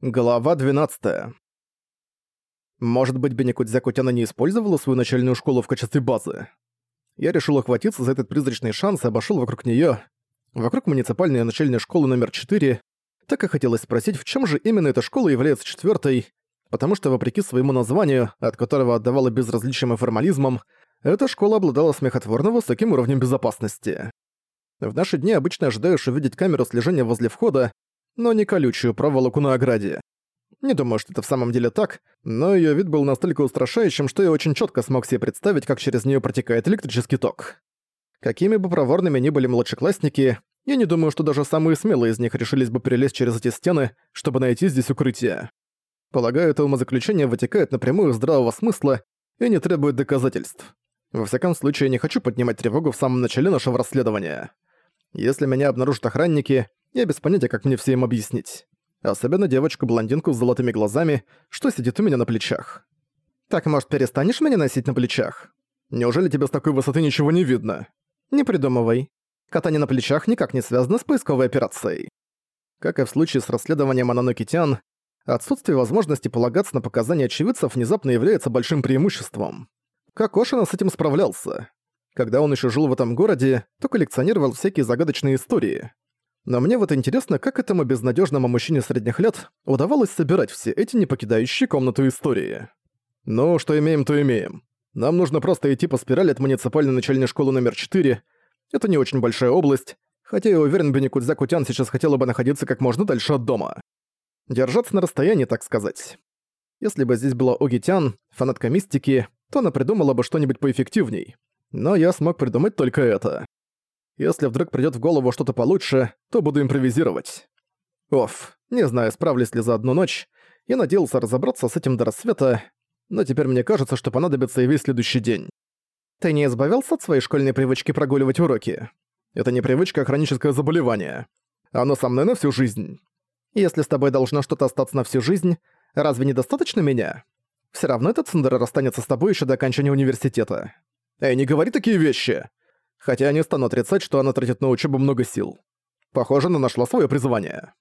Глава 12. Может быть, Беникудзя-Кутяна не использовала свою начальную школу в качестве базы? Я решил ухватиться за этот призрачный шанс и обошел вокруг нее, вокруг муниципальной начальной школы номер 4. Так и хотелось спросить, в чем же именно эта школа является четвертой, потому что, вопреки своему названию, от которого отдавала безразличием и формализмом, эта школа обладала смехотворно высоким уровнем безопасности. В наши дни обычно ожидаешь увидеть камеру слежения возле входа, но не колючую проволоку на ограде. Не думаю, что это в самом деле так, но её вид был настолько устрашающим, что я очень чётко смог себе представить, как через неё протекает электрический ток. Какими бы проворными ни были младшеклассники, я не думаю, что даже самые смелые из них решились бы перелезть через эти стены, чтобы найти здесь укрытие. Полагаю, это умозаключение вытекает напрямую из здравого смысла и не требует доказательств. Во всяком случае, я не хочу поднимать тревогу в самом начале нашего расследования. Если меня обнаружат охранники, я без понятия, как мне все им объяснить. Особенно девочку-блондинку с золотыми глазами, что сидит у меня на плечах. «Так, может, перестанешь меня носить на плечах? Неужели тебе с такой высоты ничего не видно?» «Не придумывай. Катание на плечах никак не связано с поисковой операцией». Как и в случае с расследованием Ананокитян, отсутствие возможности полагаться на показания очевидцев внезапно является большим преимуществом. Как Ошина с этим справлялся? Когда он еще жил в этом городе, то коллекционировал всякие загадочные истории. Но мне вот интересно, как этому безнадежному мужчине средних лет удавалось собирать все эти не покидающие комнату истории. Ну, что имеем, то имеем. Нам нужно просто идти по спирали от муниципальной начальной школы номер 4. Это не очень большая область, хотя я уверен, Беникудзя Кутян сейчас хотела бы находиться как можно дальше от дома. Держаться на расстоянии, так сказать. Если бы здесь была Огитян, фанатка мистики, то она придумала бы что-нибудь поэффективней. Но я смог придумать только это. Если вдруг придёт в голову что-то получше, то буду импровизировать. Оф, не знаю, справлюсь ли за одну ночь. Я надеялся разобраться с этим до рассвета, но теперь мне кажется, что понадобится и весь следующий день. Ты не избавился от своей школьной привычки прогуливать уроки? Это не привычка, а хроническое заболевание. Оно со мной на всю жизнь. Если с тобой должно что-то остаться на всю жизнь, разве недостаточно меня? Все равно этот Сандер расстанется с тобой еще до окончания университета. Эй, не говори такие вещи! Хотя не стану отрицать, что она тратит на учебу много сил. Похоже, она нашла свое призвание.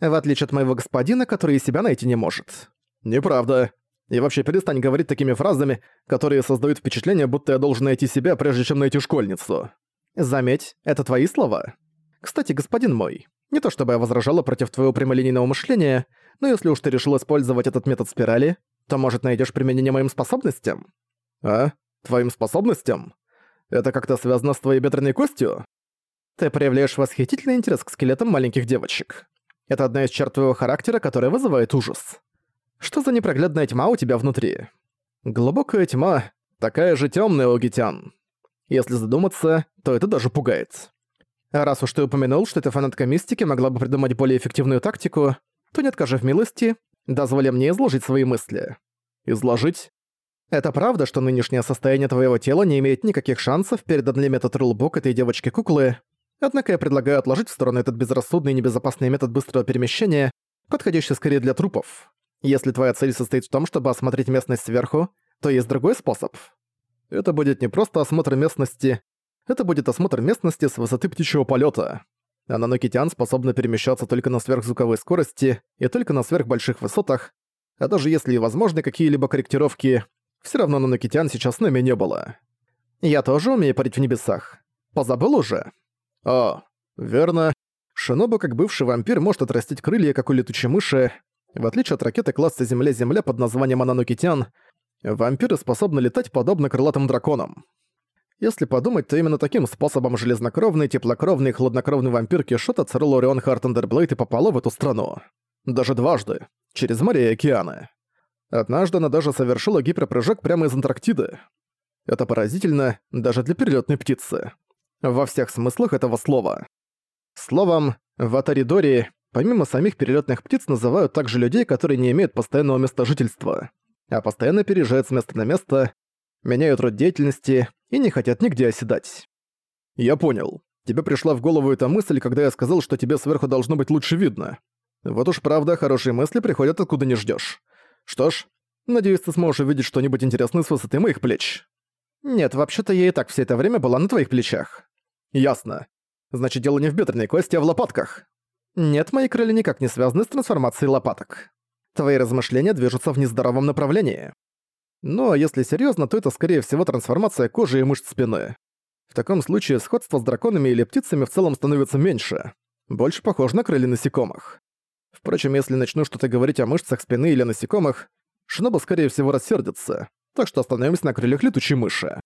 В отличие от моего господина, который и себя найти не может. Неправда. И вообще перестань говорить такими фразами, которые создают впечатление, будто я должен найти себя, прежде чем найти школьницу. Заметь, это твои слова. Кстати, господин мой, не то чтобы я возражала против твоего прямолинейного мышления, но если уж ты решил использовать этот метод спирали, то, может, найдешь применение моим способностям? А? Твоим способностям? Это как-то связано с твоей бедренной костью? Ты проявляешь восхитительный интерес к скелетам маленьких девочек. Это одна из черт твоего характера, которая вызывает ужас. Что за непроглядная тьма у тебя внутри? Глубокая тьма, такая же темная, Огитян. Если задуматься, то это даже пугает. Раз уж ты упомянул, что эта фанатка мистики могла бы придумать более эффективную тактику, то не откажи в милости, дозволи мне изложить свои мысли. Изложить? Это правда, что нынешнее состояние твоего тела не имеет никаких шансов перед Unlimited Rulebook этой девочки-куклы, однако я предлагаю отложить в сторону этот безрассудный и небезопасный метод быстрого перемещения, подходящий скорее для трупов. Если твоя цель состоит в том, чтобы осмотреть местность сверху, то есть другой способ. Это будет не просто осмотр местности, это будет осмотр местности с высоты птичьего полета. А нанокитян способна перемещаться только на сверхзвуковой скорости и только на сверхбольших высотах, а даже если и возможны какие-либо корректировки, все равно Нанокитян сейчас нами не было. Я тоже умею парить в небесах. Позабыл уже? О, верно. Шинобу, как бывший вампир, может отрастить крылья, как у летучей мыши. В отличие от ракеты класса Земля-Земля под названием Ононоки-тян, вампиры способны летать подобно крылатым драконам. Если подумать, то именно таким способом железнокровный, теплокровный и хладнокровный вампир Киссшот Ацерола Орион Хартандерблейд и попала в эту страну. Даже дважды. Через море и океаны. Однажды она даже совершила гиперпрыжок прямо из Антарктиды. Это поразительно даже для перелетной птицы. Во всех смыслах этого слова. Словом, в Атаридоре, помимо самих перелетных птиц, называют также людей, которые не имеют постоянного места жительства, а постоянно переезжают с места на место, меняют род деятельности и не хотят нигде оседать. Я понял. Тебе пришла в голову эта мысль, когда я сказал, что тебе сверху должно быть лучше видно. Вот уж правда, хорошие мысли приходят откуда не ждёшь. Что ж, надеюсь, ты сможешь увидеть что-нибудь интересное с высоты моих плеч. Нет, вообще-то я и так все это время была на твоих плечах. Ясно. Значит, дело не в бедренной кости, а в лопатках. Нет, мои крылья никак не связаны с трансформацией лопаток. Твои размышления движутся в нездоровом направлении. Но если серьезно, то это скорее всего трансформация кожи и мышц спины. В таком случае сходство с драконами или птицами в целом становится меньше. Больше похоже на крылья насекомых. Впрочем, если начну что-то говорить о мышцах спины или насекомых, Шиноба скорее всего рассердится, так что остановимся на крыльях летучей мыши.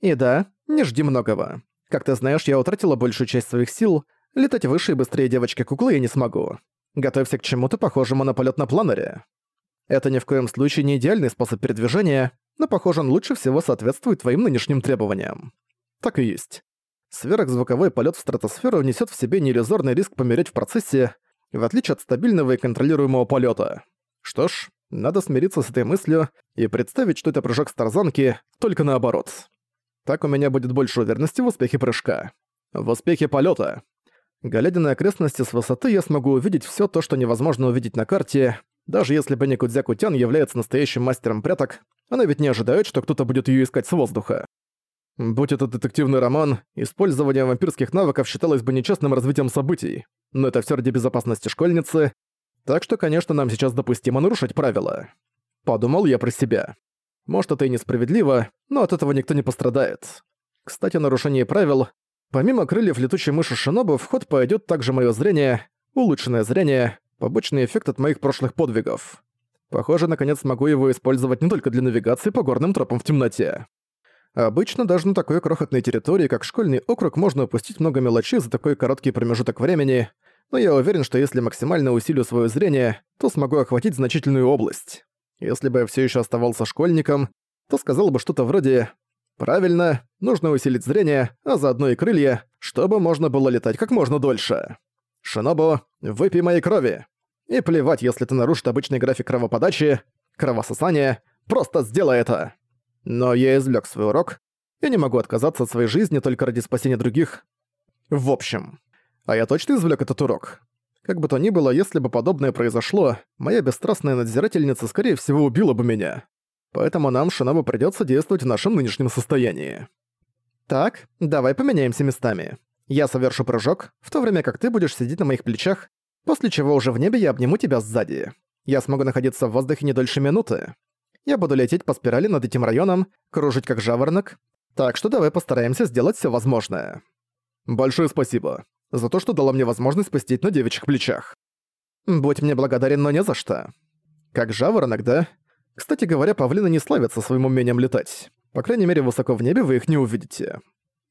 И да, не жди многого. Как ты знаешь, я утратила большую часть своих сил, летать выше и быстрее девочки-куклы я не смогу. Готовься к чему-то похожему на полет на планере. Это ни в коем случае не идеальный способ передвижения, но, похоже, он лучше всего соответствует твоим нынешним требованиям. Так и есть. Сверхзвуковой полет в стратосферу несет в себе неиллюзорный риск помереть в процессе, в отличие от стабильного и контролируемого полета. Что ж, надо смириться с этой мыслью и представить, что это прыжок с тарзанки, только наоборот. Так у меня будет больше уверенности в успехе прыжка. В успехе полета. Глядя на окрестности с высоты, я смогу увидеть все то, что невозможно увидеть на карте. Даже если Бенни Кудзяку-тян является настоящим мастером пряток, она ведь не ожидает, что кто-то будет ее искать с воздуха. Будь это детективный роман, использование вампирских навыков считалось бы нечестным развитием событий, но это все ради безопасности школьницы, так что, конечно, нам сейчас допустимо нарушить правила. Подумал я про себя. Может, это и несправедливо, но от этого никто не пострадает. Кстати, о нарушении правил. Помимо крыльев летучей мыши Шинобу, в ход пойдет также мое зрение, улучшенное зрение, побочный эффект от моих прошлых подвигов. Похоже, наконец могу его использовать не только для навигации по горным тропам в темноте. Обычно даже на такой крохотной территории, как школьный округ, можно упустить много мелочей за такой короткий промежуток времени, но я уверен, что если максимально усилю свое зрение, то смогу охватить значительную область. Если бы я все еще оставался школьником, то сказал бы что-то вроде «Правильно, нужно усилить зрение, а заодно и крылья, чтобы можно было летать как можно дольше. Шинобу, выпей моей крови. И плевать, если ты нарушишь обычный график кровоподачи, кровососания, просто сделай это». Но я извлек свой урок и не могу отказаться от своей жизни только ради спасения других. В общем. А я точно извлек этот урок. Как бы то ни было, если бы подобное произошло, моя бесстрастная надзирательница, скорее всего, убила бы меня. Поэтому нам, Шинобу, придётся действовать в нашем нынешнем состоянии. Так, давай поменяемся местами. Я совершу прыжок, в то время как ты будешь сидеть на моих плечах, после чего уже в небе я обниму тебя сзади. Я смогу находиться в воздухе не дольше минуты я буду лететь по спирали над этим районом, кружить как жаворонок. Так что давай постараемся сделать все возможное. Большое спасибо за то, что дала мне возможность спастить на девичьих плечах. Будь мне благодарен, но не за что. Как жаворонок, да? Кстати говоря, павлины не славятся своим умением летать. По крайней мере, высоко в небе вы их не увидите.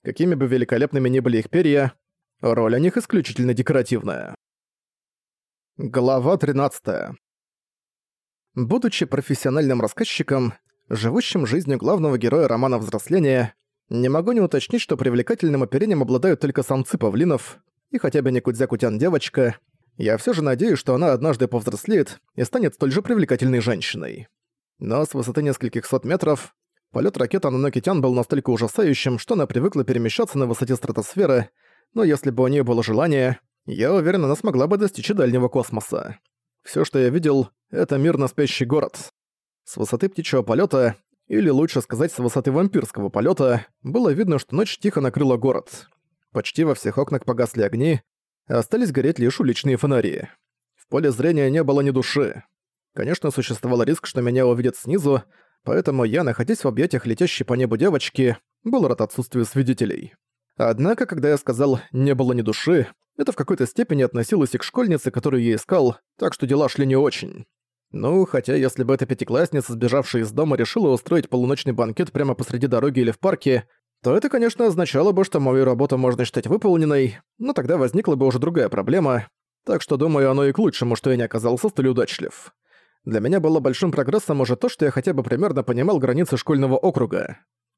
Какими бы великолепными ни были их перья, роль у них исключительно декоративная. Глава 13. Будучи профессиональным рассказчиком, живущим жизнью главного героя романа «Взросление», не могу не уточнить, что привлекательным оперением обладают только самцы павлинов, и хотя бы не Кудзя-Кутян девочка, я все же надеюсь, что она однажды повзрослеет и станет столь же привлекательной женщиной. Но с высоты нескольких сот метров полет ракеты Ананокитян был настолько ужасающим, что она привыкла перемещаться на высоте стратосферы, но если бы у нее было желание, я уверен, она смогла бы достичь дальнего космоса. Все, что я видел, это мирно спящий город. С высоты птичьего полета, или лучше сказать, с высоты вампирского полета, было видно, что ночь тихо накрыла город. Почти во всех окнах погасли огни, остались гореть лишь уличные фонари. В поле зрения не было ни души. Конечно, существовал риск, что меня увидят снизу, поэтому я, находясь в объятиях летящей по небу девочки, был рад отсутствию свидетелей. Однако, когда я сказал «не было ни души», это в какой-то степени относилось и к школьнице, которую я искал, так что дела шли не очень. Ну, хотя если бы эта пятиклассница, сбежавшая из дома, решила устроить полуночный банкет прямо посреди дороги или в парке, то это, конечно, означало бы, что мою работу можно считать выполненной, но тогда возникла бы уже другая проблема, так что, думаю, оно и к лучшему, что я не оказался столь удачлив. Для меня было большим прогрессом уже то, что я хотя бы примерно понимал границы школьного округа.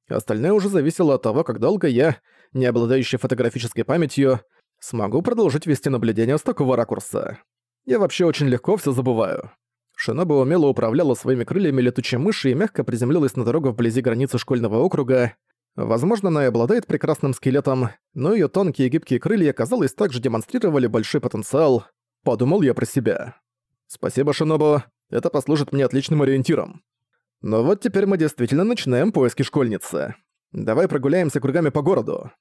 Остальное уже зависело от того, как долго я, не обладающий фотографической памятью, смогу продолжить вести наблюдение с такого ракурса. Я вообще очень легко все забываю. Шиноба умело управляла своими крыльями летучей мыши и мягко приземлилась на дорогу вблизи границы школьного округа. Возможно, она и обладает прекрасным скелетом, но ее тонкие и гибкие крылья, казалось, также демонстрировали большой потенциал. Подумал я про себя. Спасибо, Шинобу, это послужит мне отличным ориентиром. Но вот теперь мы действительно начинаем поиски школьницы. Давай прогуляемся кругами по городу.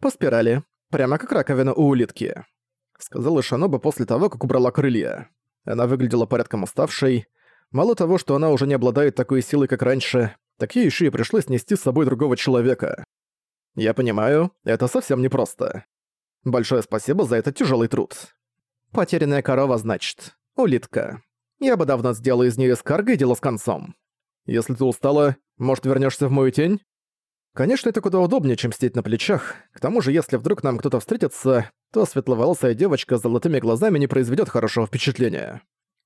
По спирали, прямо как раковина у улитки», — сказала Шаноба после того, как убрала крылья. Она выглядела порядком уставшей. Мало того, что она уже не обладает такой силой, как раньше, так ей ещё и пришлось нести с собой другого человека. Я понимаю, это совсем непросто. Большое спасибо за этот тяжелый труд. Потерянная корова, значит. Улитка. Я бы давно сделал из нее скарга и дело с концом. Если ты устала, может, вернешься в мою тень? Конечно, это куда удобнее, чем сидеть на плечах. К тому же, если вдруг нам кто-то встретится, то светловолосая девочка с золотыми глазами не произведет хорошего впечатления.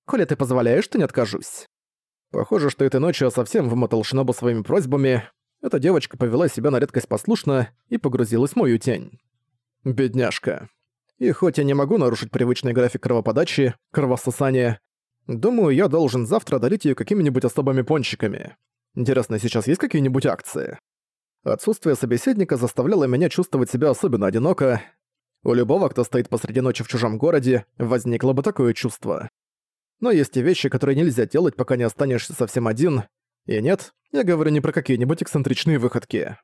Коли ты позволяешь, то не откажусь. Похоже, что этой ночью я совсем вымотал Шинобу своими просьбами. Эта девочка повела себя на редкость послушно и погрузилась в мою тень. Бедняжка. И хоть я не могу нарушить привычный график кровоподачи, кровососания, думаю, я должен завтра дарить ее какими-нибудь особыми пончиками. Интересно, сейчас есть какие-нибудь акции? Отсутствие собеседника заставляло меня чувствовать себя особенно одиноко. У любого, кто стоит посреди ночи в чужом городе, возникло бы такое чувство. Но есть и вещи, которые нельзя делать, пока не останешься совсем один. И нет, я говорю не про какие-нибудь эксцентричные выходки.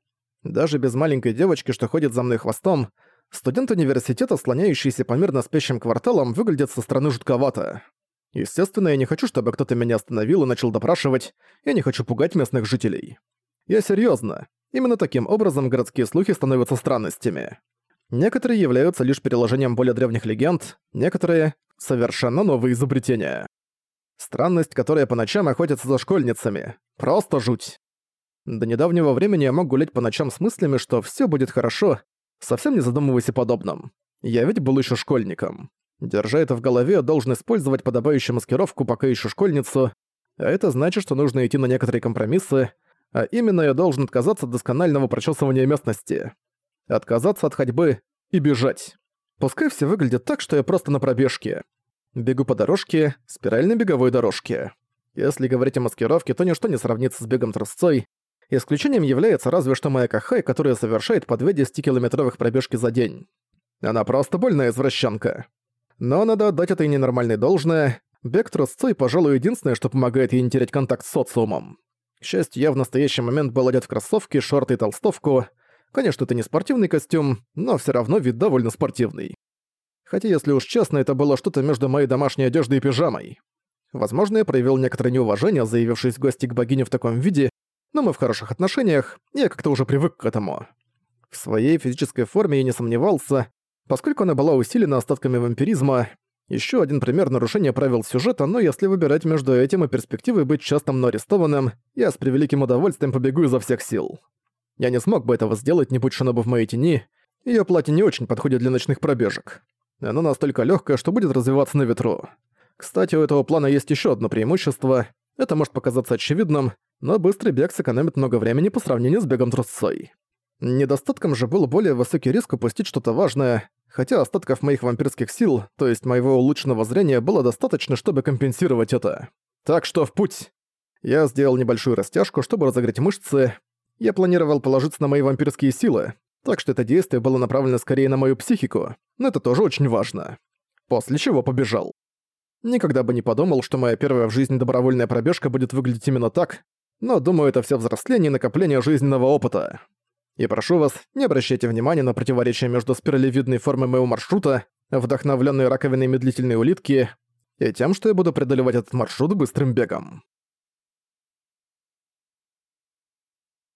Даже без маленькой девочки, что ходит за мной хвостом, студент университета, слоняющийся по мирно спящим кварталам, выглядит со стороны жутковато. Естественно, я не хочу, чтобы кто-то меня остановил и начал допрашивать, я не хочу пугать местных жителей. Я серьезно. Именно таким образом городские слухи становятся странностями. Некоторые являются лишь переложением более древних легенд, некоторые — совершенно новые изобретения. Странность, которая по ночам охотится за школьницами. Просто жуть. До недавнего времени я мог гулять по ночам с мыслями, что все будет хорошо, совсем не задумываясь о подобном. Я ведь был еще школьником. Держа это в голове, должен использовать подобающую маскировку, пока еще школьницу, а это значит, что нужно идти на некоторые компромиссы, а именно я должен отказаться от досконального прочесывания местности. Отказаться от ходьбы и бежать. Пускай все выглядит так, что я просто на пробежке. Бегу по дорожке, спиральной беговой дорожке. Если говорить о маскировке, то ничто не сравнится с бегом трусцой. Исключением является разве что моя Кахай, которая совершает по 210-километровых пробежки за день. Она просто больная извращенка. Но надо отдать этой ненормальной должное. Бег трусцой, пожалуй, единственное, что помогает ей не терять контакт с социумом. К счастью, я в настоящий момент был одет в кроссовки, шорты и толстовку. Конечно, это не спортивный костюм, но все равно вид довольно спортивный. Хотя, если уж честно, это было что-то между моей домашней одеждой и пижамой. Возможно, я проявил некоторое неуважение, заявившись в гости к богине в таком виде, но мы в хороших отношениях, я как-то уже привык к этому. В своей физической форме я не сомневался, поскольку она была усилена остатками вампиризма. Еще один пример нарушения правил сюжета, но если выбирать между этим и перспективой быть часто мной арестованным, я с превеликим удовольствием побегу изо всех сил. Я не смог бы этого сделать, не будь Шиноба в моей тени. Её платье не очень подходит для ночных пробежек. Оно настолько лёгкое, что будет развиваться на ветру. Кстати, у этого плана есть ещё одно преимущество. Это может показаться очевидным, но быстрый бег сэкономит много времени по сравнению с бегом трусцой. Недостатком же был более высокий риск упустить что-то важное, хотя остатков моих вампирских сил, то есть моего улучшенного зрения, было достаточно, чтобы компенсировать это. Так что в путь! Я сделал небольшую растяжку, чтобы разогреть мышцы. Я планировал положиться на мои вампирские силы, так что это действие было направлено скорее на мою психику, но это тоже очень важно. После чего побежал. Никогда бы не подумал, что моя первая в жизни добровольная пробежка будет выглядеть именно так, но думаю, это все взросление и накопление жизненного опыта. И прошу вас, не обращайте внимания на противоречия между спиралевидной формой моего маршрута, вдохновленной раковиной медлительной улитки, и тем, что я буду преодолевать этот маршрут быстрым бегом.